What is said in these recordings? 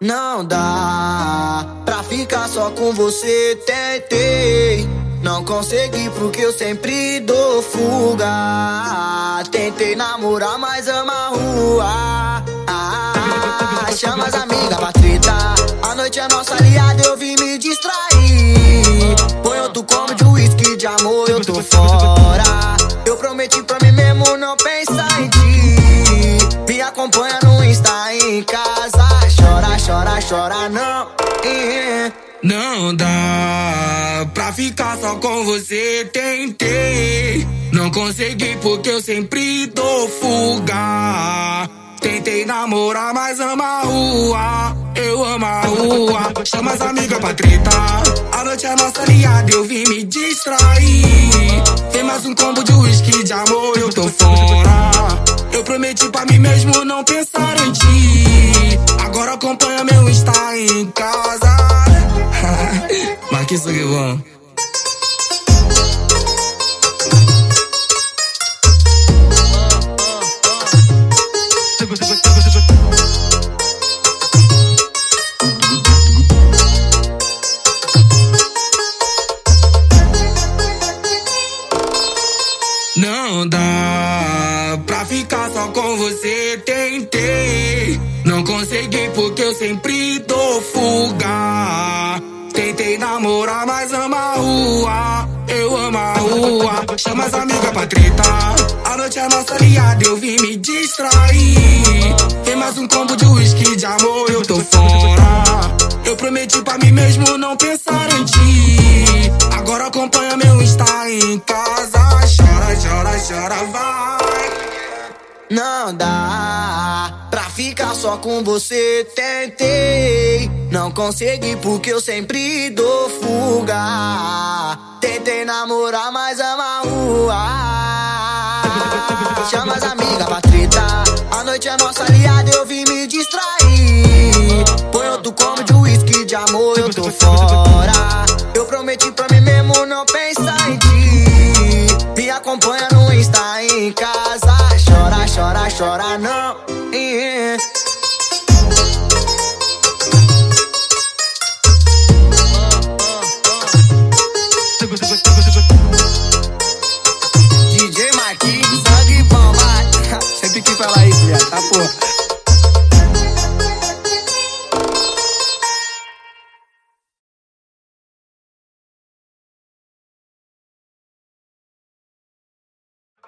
Não dá pra ficar só com você, tentei. Não consegui porque eu sempre dou fuga. Tentei namorar, mas ama rua. Ah, chama as amigas pra treta. A noite é nossa aliada, eu vim me distrair. Põe outro como de uísque de amor, eu tô fora. Chora, chora não. Não dá pra ficar só com você, tentei. Não consegui porque eu sempre dou fuga. Tentei namorar, mas ama a rua. Eu amo a rua. Chama as amigas pra treta. A noite é nossa aliada, eu vim me distrair. Tem mais um combo de whisky de amor, eu tô fora. Eu prometi pra mim mesmo não pensar em ti. Acompanha meu Insta em casa. Marquinhos Guivão. Não dá pra ficar só com você, tentei. Não consegui porque eu sempre dou fuga. Tentei namorar, mas ama a rua. Eu amo a rua. Chama as amigas pra treta. A noite é nossa aliada, eu vim me distrair. Tem mais um combo de whisky de amor, eu tô fora. Eu prometi pra mim mesmo não pensar em ti. Agora acompanha meu Insta em casa. Não dá pra ficar só com você, tentei. Não consegui porque eu sempre dou fuga. Tentei namorar, mas ama a rua. Chama as amigas pra treta. A noite é nossa aliada, eu vim me distrair. Põe outro como de uísque de amor, eu tô fora. Eu prometi pra mim mesmo não pensar em ti. Me acompanha no chora, chora, não. DJ Marquinhos, sangue bom, vai. Sempre que falar isso, viado, tá porra.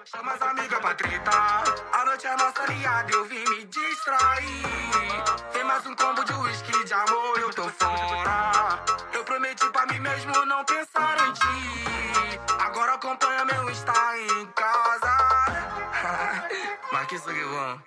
Chama as amigas pra treta. A noite é nossa aliada, eu vim me distrair. Tem mais um combo de whisky de amor, eu tô fora. Eu prometi pra mim mesmo não pensar em ti. Agora acompanha meu Insta em casa. Marquinhos Guivão.